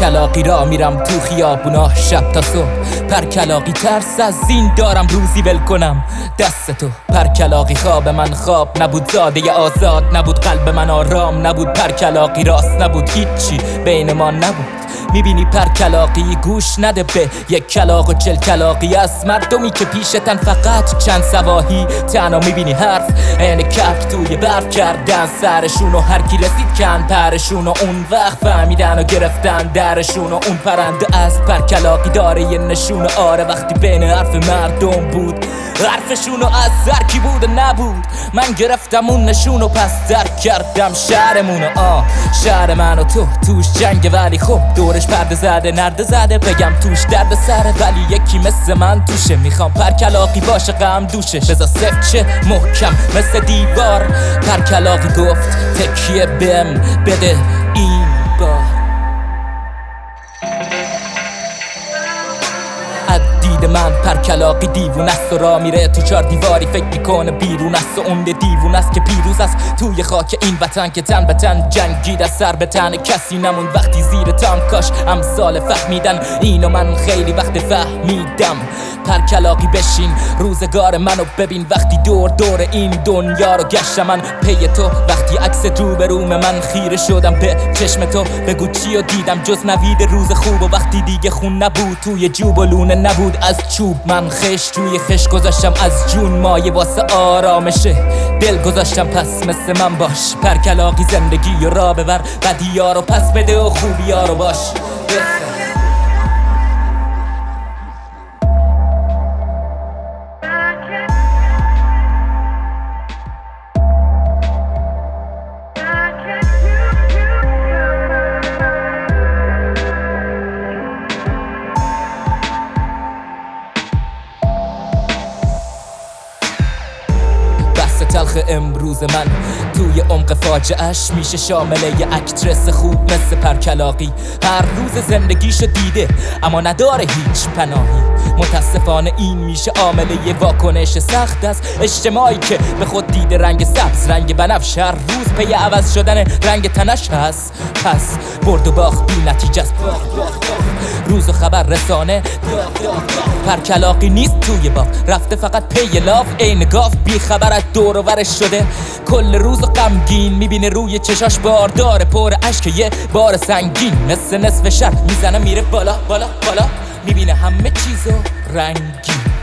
کلاقی را میرم تو خیابونا. شب تا صبح پر کلاقی ترس از این دارم. روزی ول کنم. دست تو پر کلاقی. خواب من خواب نبود. زاده آزاد نبود. قلب من آرام نبود. پر کلاقی راست نبود. هیچی بین ما نبود. می‌بینی پر کلاقی؟ گوش نده به یک کلاق و چل کلاقی از مردمی که پیشتن فقط چند سواهی تنها می‌بینی حرف این کپ توی برف کردن. سرشون و هر کی رسید کن پرشون و اون وقت فهمیدن و گرفتن درشون و اون پرنده از پر کلاقی داره یه نشون. آره وقتی بین حرف مردم بود حرفشون و از هر کی بود نبود؟ من گرفتم اون نشون و پس درک کردم شهرمون و آه شهر من و تو توش جنگ ولی خب دورش پرده زده نرده زده. بگم توش درد سره ولی یکی مثل من توشه. می‌خوام پرکلاقی باشه غم دوشه. بزا سفت چه محکم مثل دیوار. پرکلاقی گفت تکیه بهم بده. این پر کلاقی دیوون است و را میره تو چار دیواری فکر می‌کنه بیرون است و اون دیوون است که پیروز است. توی خاک این وطن که تن به تن جنگید از سر به تن. کسی نمون وقتی زیر تام. کاش امثال فهمیدن. اینو من خیلی وقت فهمیدم. پر کلاقی بشین. روزگار منو ببین. وقتی دور دور این دنیا رو گشتم من. پی تو وقتی عکس رو به روم من خیره شدم. به چشم تو بگو چی و دیدم. جز نوید روز خوب و وقتی دیگه خون نبود. توی جوب و لونه نبود. از چوب من خش توی خش گذاشتم. از جون مایه واسه آرامشه. دل گذاشتم پس مثل من باش پر کلاقی زندگی و را ببر بدی رو پس بده و خوبی رو باش. تلخ امروز من توی عمق فاجعهش میشه شامل یه اکترس خوب مثل پرکلاقی. هر روز زندگیشو دیده اما نداره هیچ پناهی. متاسفانه این میشه عامل یه واکنش سخت از اجتماعی که به خود دیده رنگ سبز رنگ بنفش. هر روز پی عوض شدن رنگ تنش هست. پس برد و باخت بی نتیجه است. روز و خبر رسانه. پرکلاقی نیست توی باغ. رفته فقط پی لاف عین گاف. بی خبر از دور و شده. کل روز غمگین می‌بینه روی چشاش باردار پر اشک. یه بار سنگین مثل نصف شب می‌زنه میره بالا بالا بالا. می‌بینه همه چیزو رنگین.